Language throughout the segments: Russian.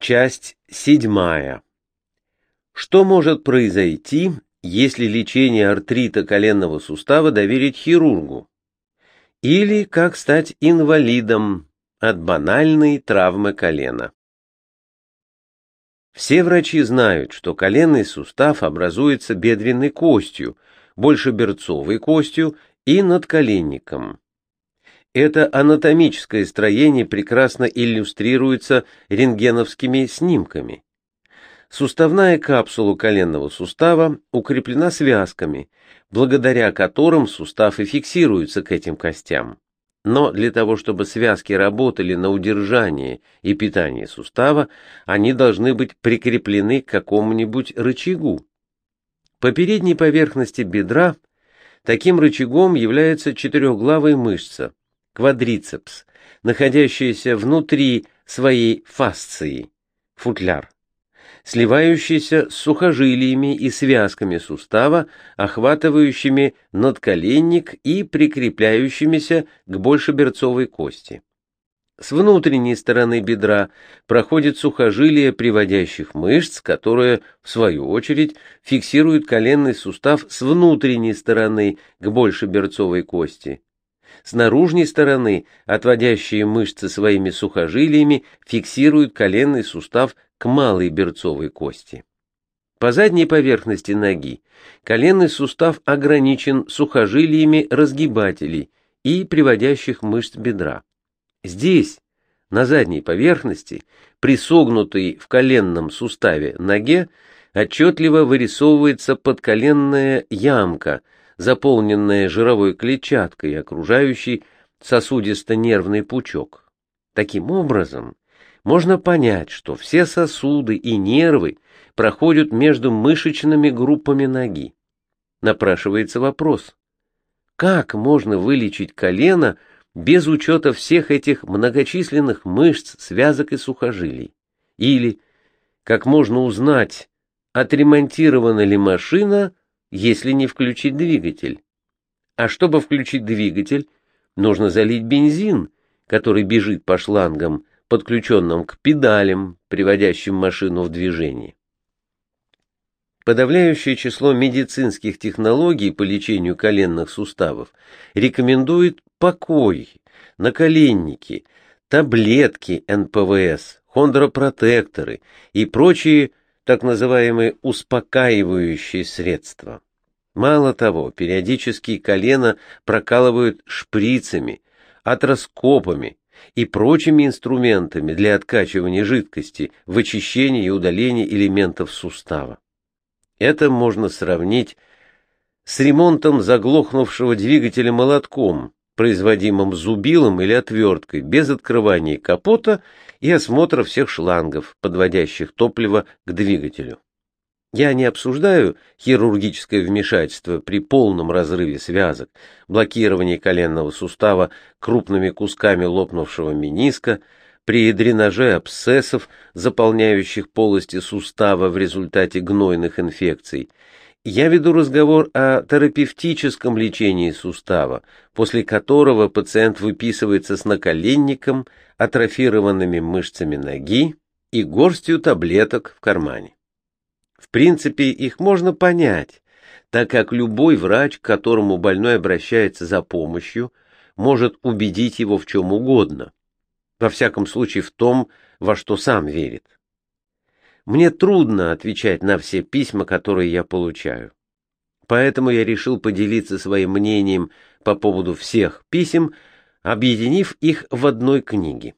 Часть седьмая. Что может произойти, если лечение артрита коленного сустава доверить хирургу? Или как стать инвалидом от банальной травмы колена? Все врачи знают, что коленный сустав образуется бедренной костью, большеберцовой костью и надколенником. Это анатомическое строение прекрасно иллюстрируется рентгеновскими снимками. Суставная капсула коленного сустава укреплена связками, благодаря которым сустав и фиксируется к этим костям. Но для того, чтобы связки работали на удержание и питание сустава, они должны быть прикреплены к какому-нибудь рычагу. По передней поверхности бедра таким рычагом является четырехглавая мышца, квадрицепс, находящийся внутри своей фасции, футляр, сливающийся с сухожилиями и связками сустава, охватывающими надколенник и прикрепляющимися к большеберцовой кости. С внутренней стороны бедра проходит сухожилие приводящих мышц, которые, в свою очередь, фиксируют коленный сустав с внутренней стороны к большеберцовой кости. С наружной стороны отводящие мышцы своими сухожилиями фиксируют коленный сустав к малой берцовой кости. По задней поверхности ноги коленный сустав ограничен сухожилиями разгибателей и приводящих мышц бедра. Здесь, на задней поверхности, присогнутой в коленном суставе ноге, отчетливо вырисовывается подколенная ямка – заполненная жировой клетчаткой, окружающей сосудисто-нервный пучок. Таким образом, можно понять, что все сосуды и нервы проходят между мышечными группами ноги. Напрашивается вопрос, как можно вылечить колено без учета всех этих многочисленных мышц, связок и сухожилий? Или, как можно узнать, отремонтирована ли машина если не включить двигатель. А чтобы включить двигатель, нужно залить бензин, который бежит по шлангам, подключенным к педалям, приводящим машину в движение. Подавляющее число медицинских технологий по лечению коленных суставов рекомендует покой, наколенники, таблетки НПВС, хондропротекторы и прочие так называемые успокаивающие средства. Мало того, периодически колено прокалывают шприцами, атроскопами и прочими инструментами для откачивания жидкости, вычищения и удаления элементов сустава. Это можно сравнить с ремонтом заглохнувшего двигателя молотком, производимым зубилом или отверткой, без открывания капота и осмотра всех шлангов, подводящих топливо к двигателю. Я не обсуждаю хирургическое вмешательство при полном разрыве связок, блокировании коленного сустава крупными кусками лопнувшего мениска, при дренаже абсцессов, заполняющих полости сустава в результате гнойных инфекций, я веду разговор о терапевтическом лечении сустава, после которого пациент выписывается с наколенником, атрофированными мышцами ноги и горстью таблеток в кармане. В принципе, их можно понять, так как любой врач, к которому больной обращается за помощью, может убедить его в чем угодно, во всяком случае в том, во что сам верит. Мне трудно отвечать на все письма, которые я получаю. Поэтому я решил поделиться своим мнением по поводу всех писем, объединив их в одной книге.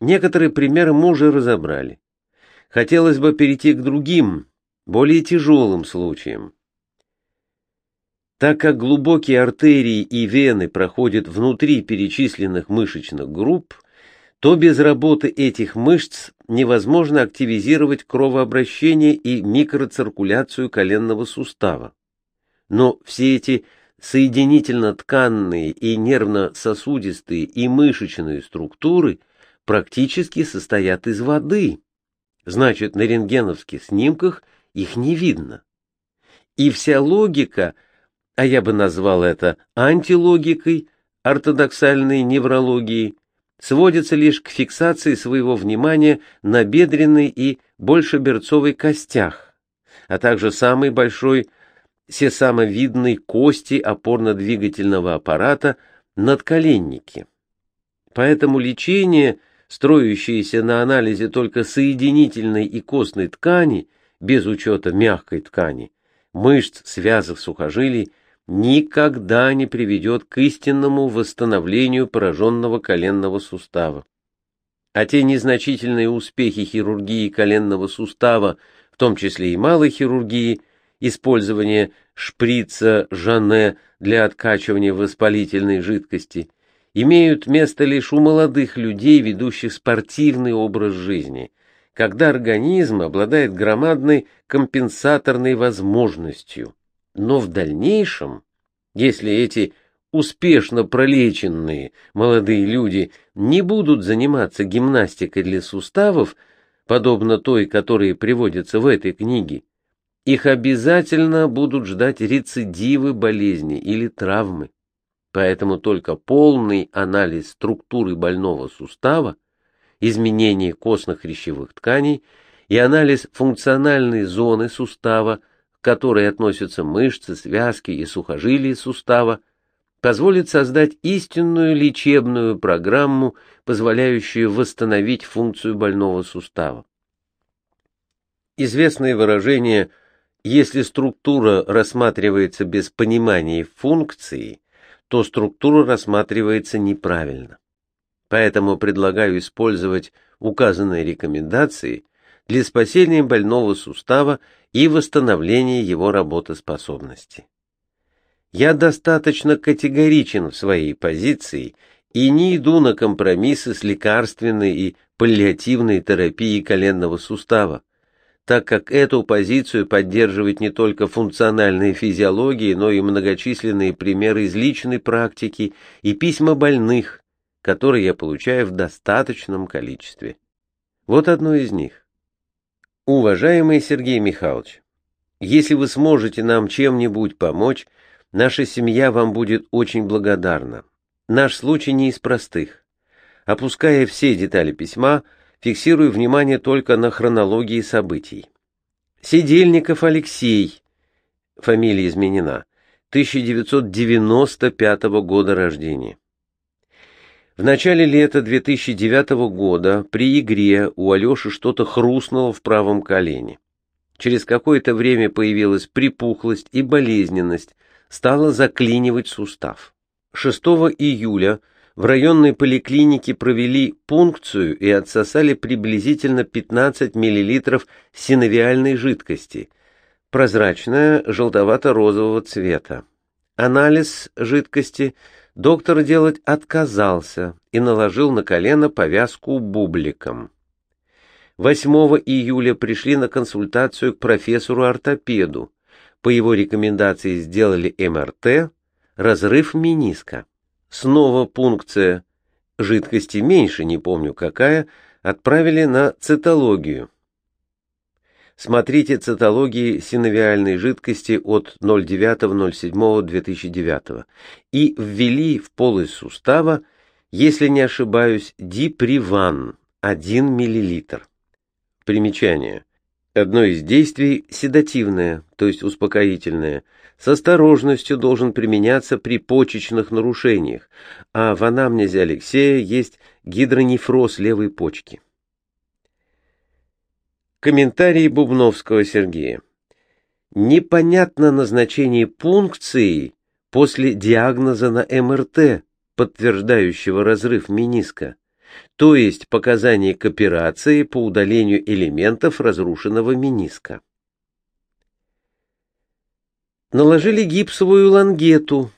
Некоторые примеры мы уже разобрали. Хотелось бы перейти к другим, более тяжелым случаям. Так как глубокие артерии и вены проходят внутри перечисленных мышечных групп, то без работы этих мышц невозможно активизировать кровообращение и микроциркуляцию коленного сустава. Но все эти соединительно-тканные и нервно-сосудистые и мышечные структуры практически состоят из воды. Значит, на рентгеновских снимках их не видно. И вся логика, а я бы назвал это антилогикой ортодоксальной неврологии, сводится лишь к фиксации своего внимания на бедренной и большеберцовой костях, а также самой большой сесамовидной кости опорно-двигательного аппарата надколенники. Поэтому лечение, строящееся на анализе только соединительной и костной ткани, без учета мягкой ткани, мышц, связок, сухожилий, никогда не приведет к истинному восстановлению пораженного коленного сустава. А те незначительные успехи хирургии коленного сустава, в том числе и малой хирургии, использование шприца Жане для откачивания воспалительной жидкости, имеют место лишь у молодых людей, ведущих спортивный образ жизни, когда организм обладает громадной компенсаторной возможностью, но в дальнейшем, если эти успешно пролеченные молодые люди не будут заниматься гимнастикой для суставов, подобно той, которая приводится в этой книге, их обязательно будут ждать рецидивы болезни или травмы. Поэтому только полный анализ структуры больного сустава, изменение костно-хрящевых тканей и анализ функциональной зоны сустава к которой относятся мышцы, связки и сухожилия сустава, позволит создать истинную лечебную программу, позволяющую восстановить функцию больного сустава. Известное выражение «если структура рассматривается без понимания функции», то структура рассматривается неправильно. Поэтому предлагаю использовать указанные рекомендации для спасения больного сустава и восстановления его работоспособности. Я достаточно категоричен в своей позиции и не иду на компромиссы с лекарственной и паллиативной терапией коленного сустава, так как эту позицию поддерживает не только функциональная физиология, но и многочисленные примеры из личной практики и письма больных, которые я получаю в достаточном количестве. Вот одно из них. Уважаемый Сергей Михайлович, если вы сможете нам чем-нибудь помочь, наша семья вам будет очень благодарна. Наш случай не из простых. Опуская все детали письма, фиксирую внимание только на хронологии событий. Сидельников Алексей, фамилия изменена, 1995 года рождения. В начале лета 2009 года при игре у Алеши что-то хрустнуло в правом колене. Через какое-то время появилась припухлость и болезненность, стала заклинивать сустав. 6 июля в районной поликлинике провели пункцию и отсосали приблизительно 15 мл синовиальной жидкости, прозрачная, желтовато-розового цвета. Анализ жидкости – доктор делать отказался и наложил на колено повязку бубликом. 8 июля пришли на консультацию к профессору-ортопеду. По его рекомендации сделали МРТ, разрыв мениска. Снова пункция, жидкости меньше, не помню какая, отправили на цитологию. Смотрите цитологии синовиальной жидкости от 09.07.2009 и ввели в полость сустава, если не ошибаюсь, диприван 1 мл. Примечание. Одно из действий седативное, то есть успокоительное, с осторожностью должен применяться при почечных нарушениях, а в анамнезе Алексея есть гидронефроз левой почки. Комментарий Бубновского Сергея. Непонятно назначение пункции после диагноза на МРТ, подтверждающего разрыв мениска, то есть показания к операции по удалению элементов разрушенного мениска. Наложили гипсовую лангету,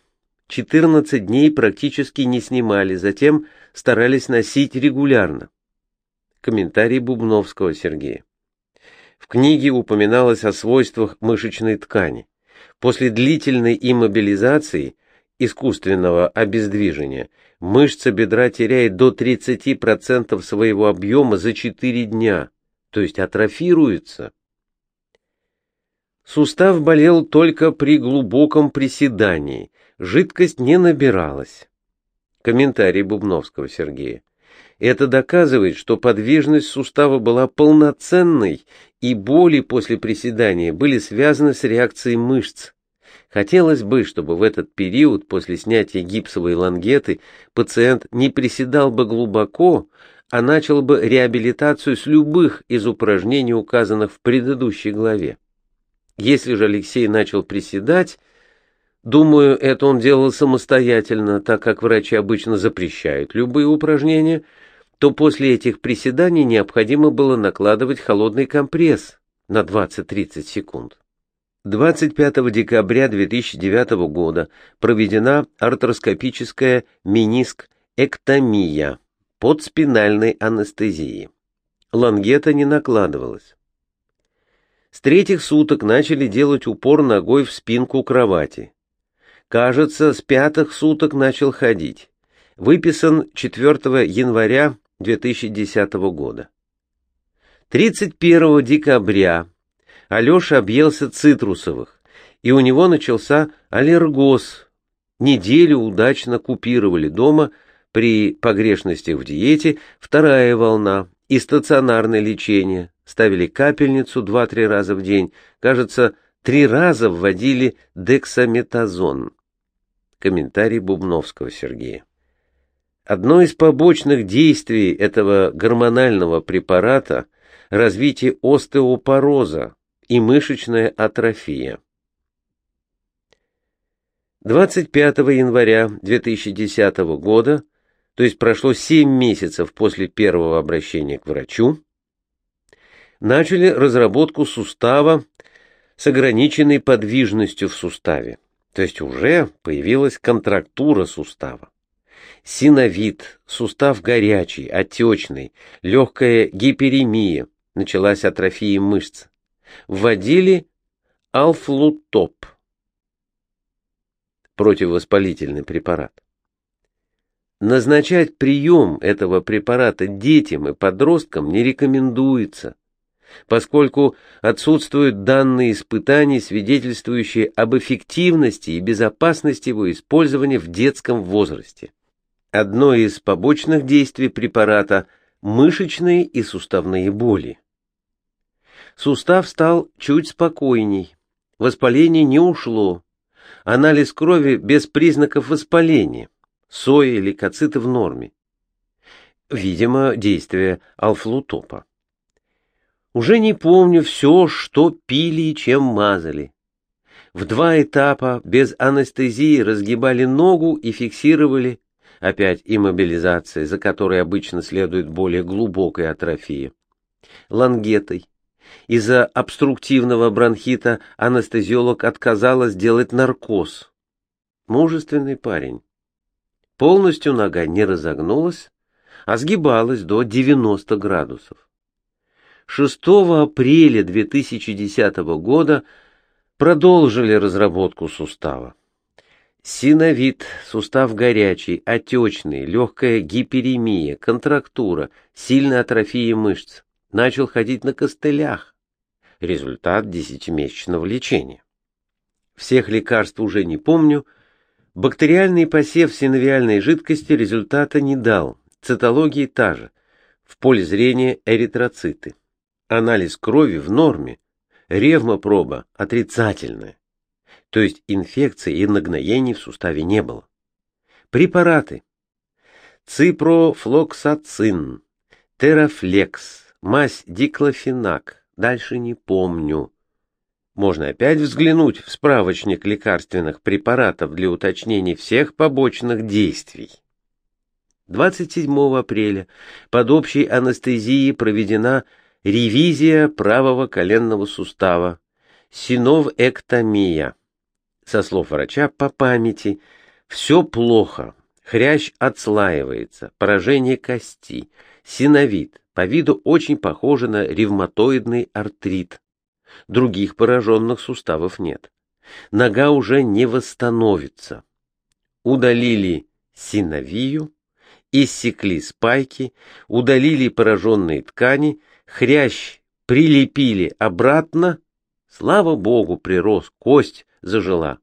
14 дней практически не снимали, затем старались носить регулярно. Комментарий Бубновского Сергея. В книге упоминалось о свойствах мышечной ткани. После длительной иммобилизации, искусственного обездвижения, мышца бедра теряет до 30% своего объема за 4 дня, то есть атрофируется. Сустав болел только при глубоком приседании, жидкость не набиралась. Комментарий Бубновского Сергея. Это доказывает, что подвижность сустава была полноценной, и боли после приседания были связаны с реакцией мышц. Хотелось бы, чтобы в этот период после снятия гипсовой лангеты пациент не приседал бы глубоко, а начал бы реабилитацию с любых из упражнений, указанных в предыдущей главе. Если же Алексей начал приседать, думаю, это он делал самостоятельно, так как врачи обычно запрещают любые упражнения, то после этих приседаний необходимо было накладывать холодный компресс на 20-30 секунд. 25 декабря 2009 года проведена артроскопическая мениск-эктомия под спинальной анестезией. Лангета не накладывалась. С третьих суток начали делать упор ногой в спинку кровати. Кажется, с пятых суток начал ходить. Выписан 4 января 2010 года. 31 декабря Алеша объелся цитрусовых, и у него начался аллергоз. Неделю удачно купировали дома при погрешностях в диете, вторая волна и стационарное лечение. Ставили капельницу 2-3 раза в день. Кажется, три раза вводили дексаметазон. Комментарий Бубновского Сергея. Одно из побочных действий этого гормонального препарата – развитие остеопороза, и мышечная атрофия. 25 января 2010 года, то есть прошло 7 месяцев после первого обращения к врачу, начали разработку сустава с ограниченной подвижностью в суставе, то есть уже появилась контрактура сустава. Синовит, сустав горячий, отечный, легкая гиперемия, началась атрофия мышц вводили алфлутоп, противовоспалительный препарат. Назначать прием этого препарата детям и подросткам не рекомендуется, поскольку отсутствуют данные испытаний, свидетельствующие об эффективности и безопасности его использования в детском возрасте. Одно из побочных действий препарата – мышечные и суставные боли. Сустав стал чуть спокойней. Воспаление не ушло. Анализ крови без признаков воспаления. Сои и лейкоциты в норме. Видимо, действие алфлутопа. Уже не помню все, что пили и чем мазали. В два этапа без анестезии разгибали ногу и фиксировали, опять иммобилизация, за которой обычно следует более глубокая атрофия, лангетой. Из-за обструктивного бронхита анестезиолог отказалась делать наркоз. Мужественный парень. Полностью нога не разогнулась, а сгибалась до 90 градусов. 6 апреля 2010 года продолжили разработку сустава. Синовит, сустав горячий, отечный, легкая гиперемия, контрактура, сильная атрофия мышц начал ходить на костылях. Результат десятимесячного лечения. Всех лекарств уже не помню. Бактериальный посев синовиальной жидкости результата не дал. Цитология та же. В поле зрения эритроциты. Анализ крови в норме. Ревмопроба отрицательная. То есть инфекции и нагноений в суставе не было. Препараты. Ципрофлоксацин, терафлекс, мазь диклофенак, дальше не помню. Можно опять взглянуть в справочник лекарственных препаратов для уточнения всех побочных действий. 27 апреля под общей анестезией проведена ревизия правого коленного сустава, синовэктомия. Со слов врача по памяти, все плохо, хрящ отслаивается, поражение кости, синовит, по виду очень похоже на ревматоидный артрит. Других пораженных суставов нет. Нога уже не восстановится. Удалили синовию, иссекли спайки, удалили пораженные ткани, хрящ прилепили обратно. Слава богу, прирос, кость зажила.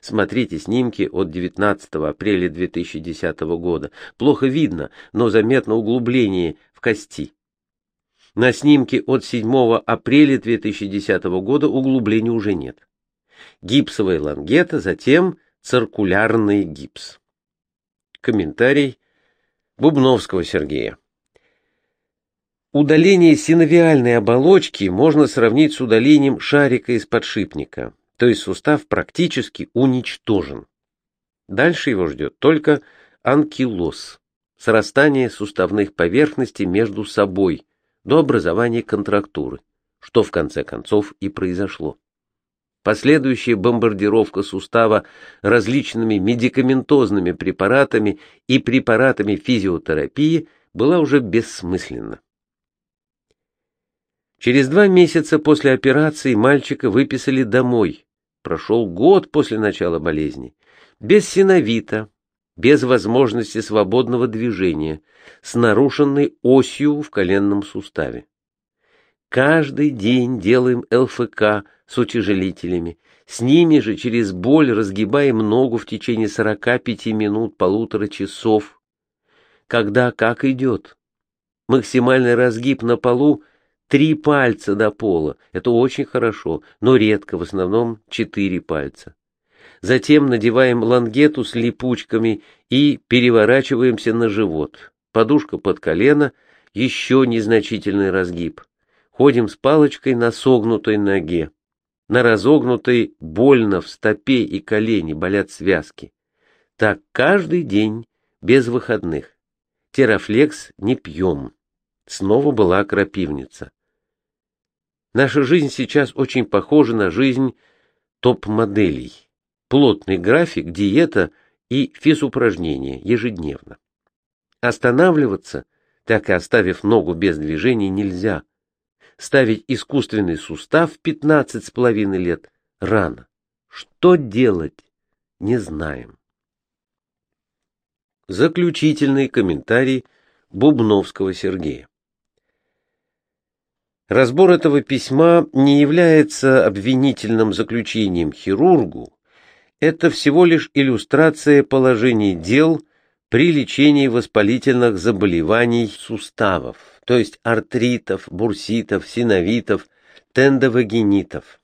Смотрите снимки от 19 апреля 2010 года. Плохо видно, но заметно углубление в кости. На снимке от 7 апреля 2010 года углубления уже нет. Гипсовая лангета, затем циркулярный гипс. Комментарий Бубновского Сергея. Удаление синовиальной оболочки можно сравнить с удалением шарика из подшипника, то есть сустав практически уничтожен. Дальше его ждет только анкилоз, срастание суставных поверхностей между собой до образования контрактуры, что в конце концов и произошло. Последующая бомбардировка сустава различными медикаментозными препаратами и препаратами физиотерапии была уже бессмысленна. Через два месяца после операции мальчика выписали домой. Прошел год после начала болезни. Без синовита, без возможности свободного движения, с нарушенной осью в коленном суставе. Каждый день делаем ЛФК с утяжелителями. С ними же через боль разгибаем ногу в течение 45 минут, полутора часов. Когда как идет. Максимальный разгиб на полу Три пальца до пола — это очень хорошо, но редко, в основном четыре пальца. Затем надеваем лангету с липучками и переворачиваемся на живот. Подушка под колено, еще незначительный разгиб. Ходим с палочкой на согнутой ноге. На разогнутой больно в стопе и колени, болят связки. Так каждый день, без выходных. Терафлекс не пьем. Снова была крапивница. Наша жизнь сейчас очень похожа на жизнь топ-моделей. Плотный график, диета и физупражнения ежедневно. Останавливаться, так и оставив ногу без движения, нельзя. Ставить искусственный сустав в 15 с половиной лет рано. Что делать, не знаем. Заключительный комментарий Бубновского Сергея. Разбор этого письма не является обвинительным заключением хирургу, это всего лишь иллюстрация положения дел при лечении воспалительных заболеваний суставов, то есть артритов, бурситов, синовитов, тендовагенитов.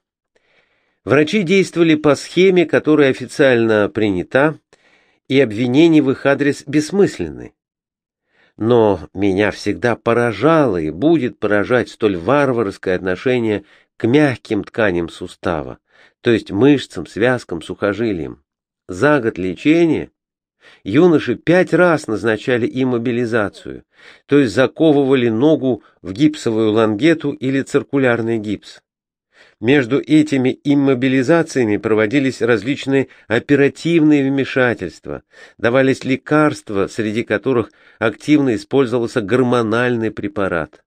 Врачи действовали по схеме, которая официально принята, и обвинения в их адрес бессмысленны но меня всегда поражало и будет поражать столь варварское отношение к мягким тканям сустава, то есть мышцам, связкам, сухожилиям. За год лечения юноши пять раз назначали иммобилизацию, то есть заковывали ногу в гипсовую лангету или циркулярный гипс. Между этими иммобилизациями проводились различные оперативные вмешательства, давались лекарства, среди которых активно использовался гормональный препарат.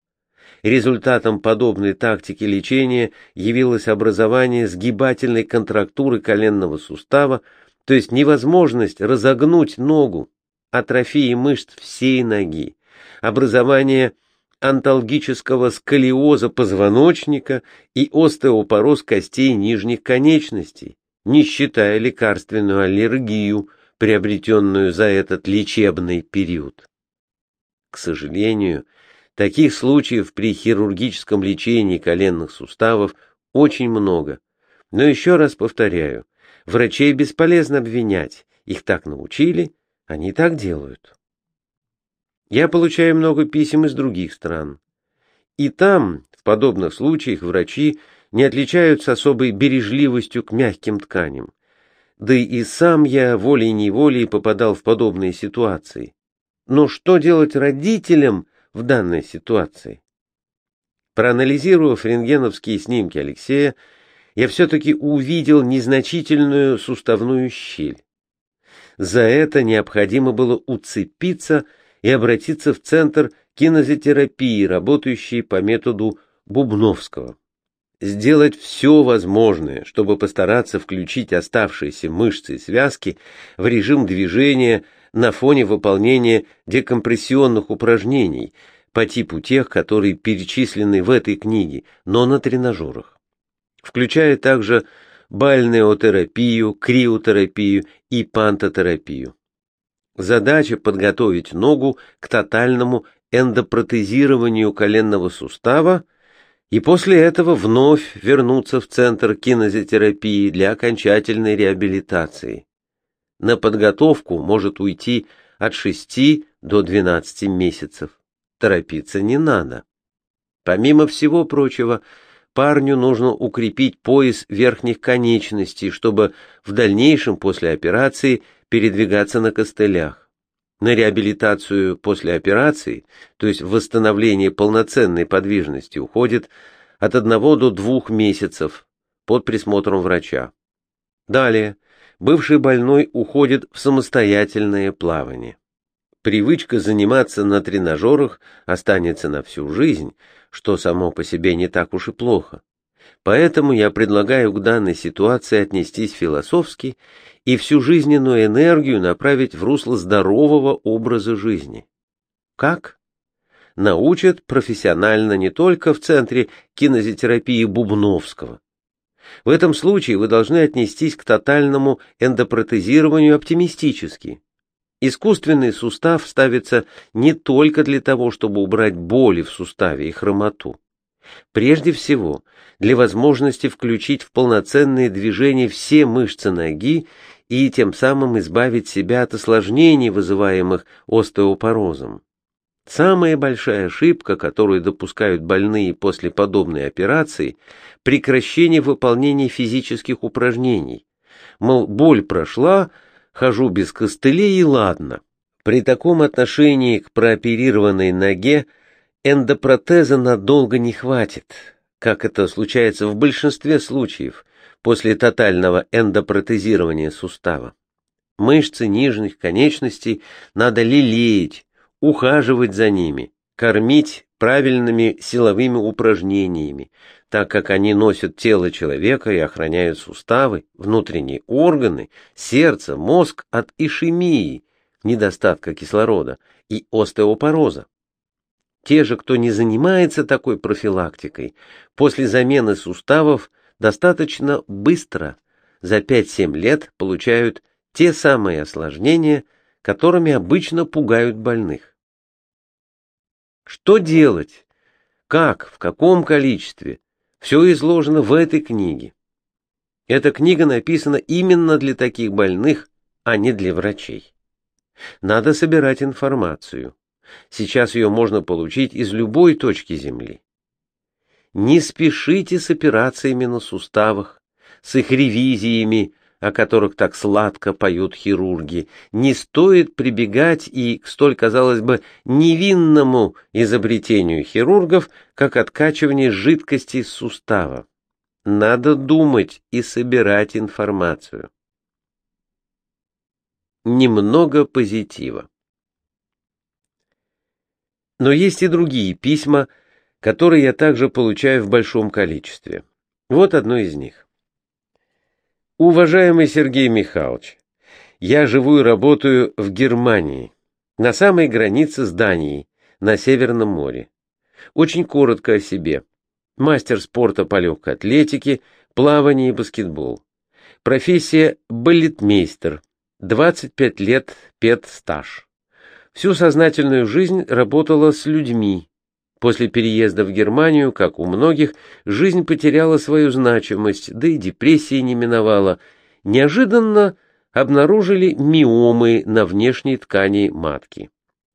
Результатом подобной тактики лечения явилось образование сгибательной контрактуры коленного сустава, то есть невозможность разогнуть ногу, атрофии мышц всей ноги, образование анталгического сколиоза позвоночника и остеопороз костей нижних конечностей, не считая лекарственную аллергию, приобретенную за этот лечебный период. К сожалению, таких случаев при хирургическом лечении коленных суставов очень много. Но еще раз повторяю, врачей бесполезно обвинять, их так научили, они так делают. Я получаю много писем из других стран. И там, в подобных случаях, врачи не отличаются особой бережливостью к мягким тканям. Да и сам я волей-неволей попадал в подобные ситуации. Но что делать родителям в данной ситуации? Проанализировав рентгеновские снимки Алексея, я все-таки увидел незначительную суставную щель. За это необходимо было уцепиться и обратиться в Центр кинезотерапии, работающий по методу Бубновского. Сделать все возможное, чтобы постараться включить оставшиеся мышцы и связки в режим движения на фоне выполнения декомпрессионных упражнений по типу тех, которые перечислены в этой книге, но на тренажерах. Включая также бальнеотерапию, криотерапию и пантотерапию. Задача подготовить ногу к тотальному эндопротезированию коленного сустава и после этого вновь вернуться в центр кинезотерапии для окончательной реабилитации. На подготовку может уйти от 6 до 12 месяцев. Торопиться не надо. Помимо всего прочего, парню нужно укрепить пояс верхних конечностей, чтобы в дальнейшем после операции передвигаться на костылях. На реабилитацию после операции, то есть восстановление полноценной подвижности, уходит от одного до двух месяцев под присмотром врача. Далее, бывший больной уходит в самостоятельное плавание. Привычка заниматься на тренажерах останется на всю жизнь, что само по себе не так уж и плохо. Поэтому я предлагаю к данной ситуации отнестись философски и всю жизненную энергию направить в русло здорового образа жизни. Как? Научат профессионально не только в Центре кинезотерапии Бубновского. В этом случае вы должны отнестись к тотальному эндопротезированию оптимистически. Искусственный сустав ставится не только для того, чтобы убрать боли в суставе и хромоту. Прежде всего, для возможности включить в полноценные движения все мышцы ноги и тем самым избавить себя от осложнений, вызываемых остеопорозом. Самая большая ошибка, которую допускают больные после подобной операции – прекращение выполнения физических упражнений. Мол, боль прошла, хожу без костылей и ладно. При таком отношении к прооперированной ноге эндопротеза надолго не хватит, как это случается в большинстве случаев после тотального эндопротезирования сустава. Мышцы нижних конечностей надо лелеять, ухаживать за ними, кормить правильными силовыми упражнениями, так как они носят тело человека и охраняют суставы, внутренние органы, сердце, мозг от ишемии, недостатка кислорода и остеопороза. Те же, кто не занимается такой профилактикой, после замены суставов достаточно быстро, за 5-7 лет, получают те самые осложнения, которыми обычно пугают больных. Что делать? Как? В каком количестве? Все изложено в этой книге. Эта книга написана именно для таких больных, а не для врачей. Надо собирать информацию. Сейчас ее можно получить из любой точки Земли. Не спешите с операциями на суставах, с их ревизиями, о которых так сладко поют хирурги. Не стоит прибегать и к столь, казалось бы, невинному изобретению хирургов, как откачивание жидкости из сустава. Надо думать и собирать информацию. Немного позитива. Но есть и другие письма, которые я также получаю в большом количестве. Вот одно из них. Уважаемый Сергей Михайлович, я живу и работаю в Германии, на самой границе с Данией, на Северном море. Очень коротко о себе. Мастер спорта по легкой атлетике, плавание и баскетбол. Профессия балетмейстер. 25 лет педстаж. Всю сознательную жизнь работала с людьми. После переезда в Германию, как у многих, жизнь потеряла свою значимость, да и депрессии не миновала. Неожиданно обнаружили миомы на внешней ткани матки.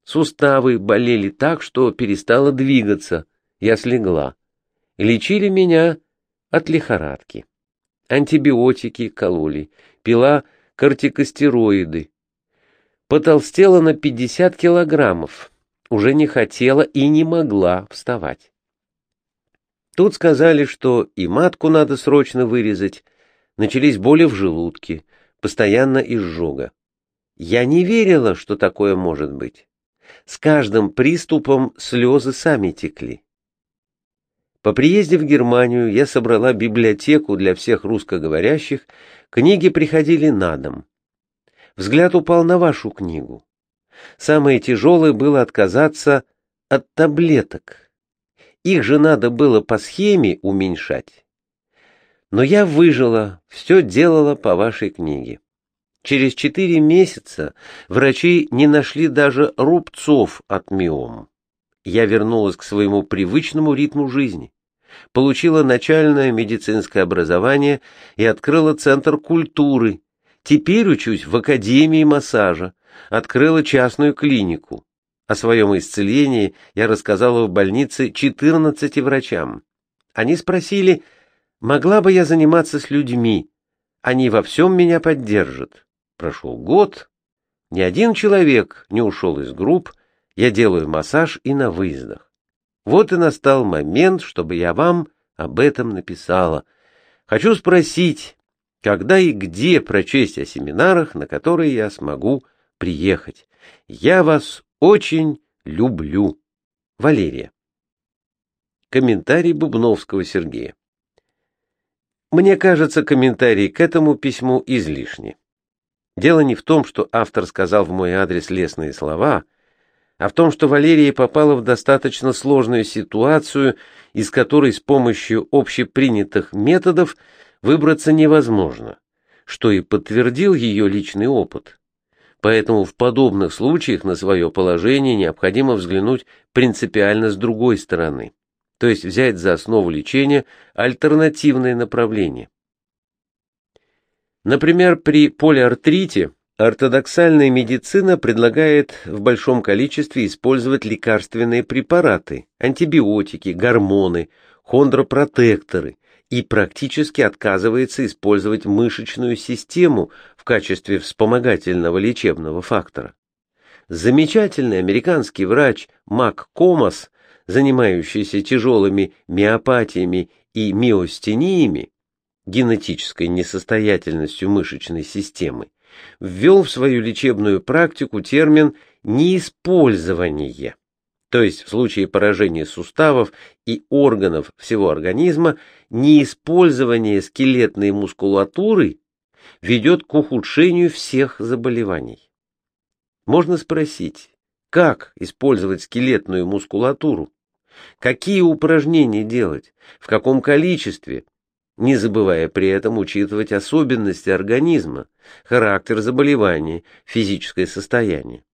Суставы болели так, что перестала двигаться. Я слегла. Лечили меня от лихорадки. Антибиотики кололи, пила кортикостероиды, потолстела на 50 килограммов, уже не хотела и не могла вставать. Тут сказали, что и матку надо срочно вырезать, начались боли в желудке, постоянно изжога. Я не верила, что такое может быть. С каждым приступом слезы сами текли. По приезде в Германию я собрала библиотеку для всех русскоговорящих, книги приходили на дом взгляд упал на вашу книгу. Самое тяжелое было отказаться от таблеток. Их же надо было по схеме уменьшать. Но я выжила, все делала по вашей книге. Через четыре месяца врачи не нашли даже рубцов от миом. Я вернулась к своему привычному ритму жизни, получила начальное медицинское образование и открыла Центр культуры. Теперь учусь в Академии массажа, открыла частную клинику. О своем исцелении я рассказала в больнице 14 врачам. Они спросили, могла бы я заниматься с людьми. Они во всем меня поддержат. Прошел год, ни один человек не ушел из групп, я делаю массаж и на выездах. Вот и настал момент, чтобы я вам об этом написала. Хочу спросить, когда и где прочесть о семинарах, на которые я смогу приехать. Я вас очень люблю. Валерия. Комментарий Бубновского Сергея. Мне кажется, комментарий к этому письму излишний. Дело не в том, что автор сказал в мой адрес лестные слова, а в том, что Валерия попала в достаточно сложную ситуацию, из которой с помощью общепринятых методов выбраться невозможно, что и подтвердил ее личный опыт. Поэтому в подобных случаях на свое положение необходимо взглянуть принципиально с другой стороны, то есть взять за основу лечения альтернативное направление. Например, при полиартрите ортодоксальная медицина предлагает в большом количестве использовать лекарственные препараты, антибиотики, гормоны, хондропротекторы и практически отказывается использовать мышечную систему в качестве вспомогательного лечебного фактора. Замечательный американский врач Мак Комас, занимающийся тяжелыми миопатиями и миостениями, генетической несостоятельностью мышечной системы, ввел в свою лечебную практику термин «неиспользование», то есть в случае поражения суставов и органов всего организма неиспользование скелетной мускулатуры ведет к ухудшению всех заболеваний. Можно спросить, как использовать скелетную мускулатуру? Какие упражнения делать? В каком количестве? не забывая при этом учитывать особенности организма, характер заболевания, физическое состояние.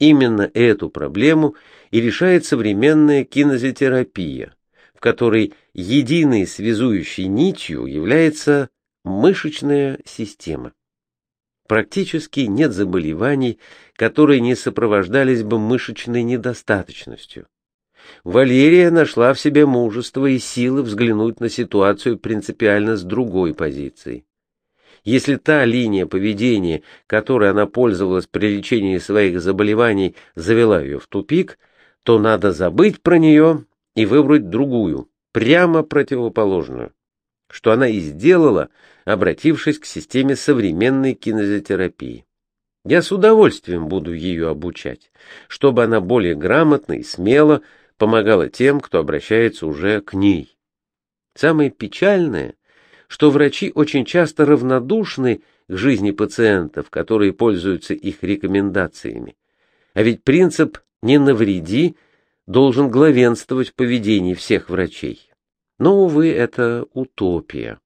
Именно эту проблему и решает современная кинезотерапия, в которой единой связующей нитью является мышечная система. Практически нет заболеваний, которые не сопровождались бы мышечной недостаточностью. Валерия нашла в себе мужество и силы взглянуть на ситуацию принципиально с другой позиции. Если та линия поведения, которой она пользовалась при лечении своих заболеваний, завела ее в тупик, то надо забыть про нее и выбрать другую, прямо противоположную, что она и сделала, обратившись к системе современной кинезотерапии. Я с удовольствием буду ее обучать, чтобы она более грамотно и смело помогала тем, кто обращается уже к ней. Самое печальное, что врачи очень часто равнодушны к жизни пациентов, которые пользуются их рекомендациями. А ведь принцип «не навреди» должен главенствовать в поведении всех врачей. Но, увы, это утопия.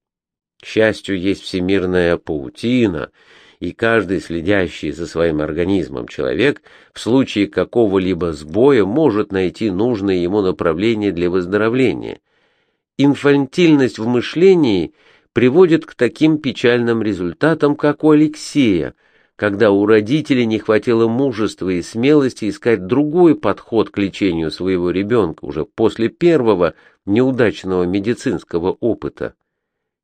К счастью, есть всемирная паутина — и каждый следящий за своим организмом человек в случае какого-либо сбоя может найти нужное ему направление для выздоровления. Инфантильность в мышлении приводит к таким печальным результатам, как у Алексея, когда у родителей не хватило мужества и смелости искать другой подход к лечению своего ребенка уже после первого неудачного медицинского опыта.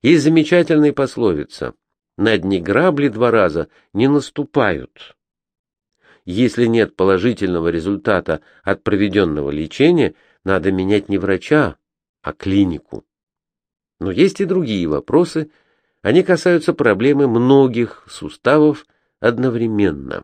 Есть замечательная пословица на дни грабли два раза не наступают. Если нет положительного результата от проведенного лечения, надо менять не врача, а клинику. Но есть и другие вопросы, они касаются проблемы многих суставов одновременно.